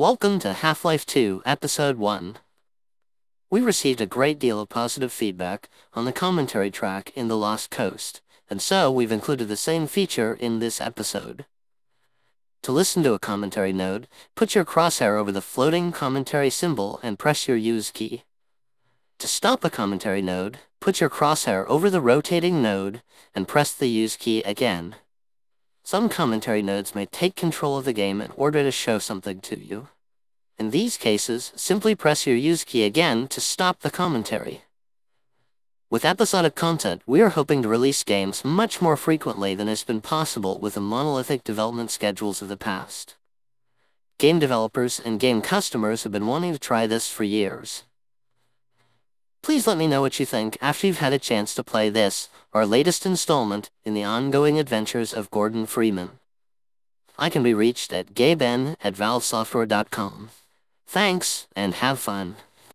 Welcome to Half Life 2, Episode 1. We received a great deal of positive feedback on the commentary track in The Lost Coast, and so we've included the same feature in this episode. To listen to a commentary node, put your crosshair over the floating commentary symbol and press your use key. To stop a commentary node, put your crosshair over the rotating node and press the use key again. Some commentary nodes may take control of the game in order to show something to you. In these cases, simply press your use key again to stop the commentary. With episodic content, we are hoping to release games much more frequently than has been possible with the monolithic development schedules of the past. Game developers and game customers have been wanting to try this for years. Please let me know what you think after you've had a chance to play this, our latest installment in the ongoing adventures of Gordon Freeman. I can be reached at gaben at valvesoftware.com. Thanks, and have fun.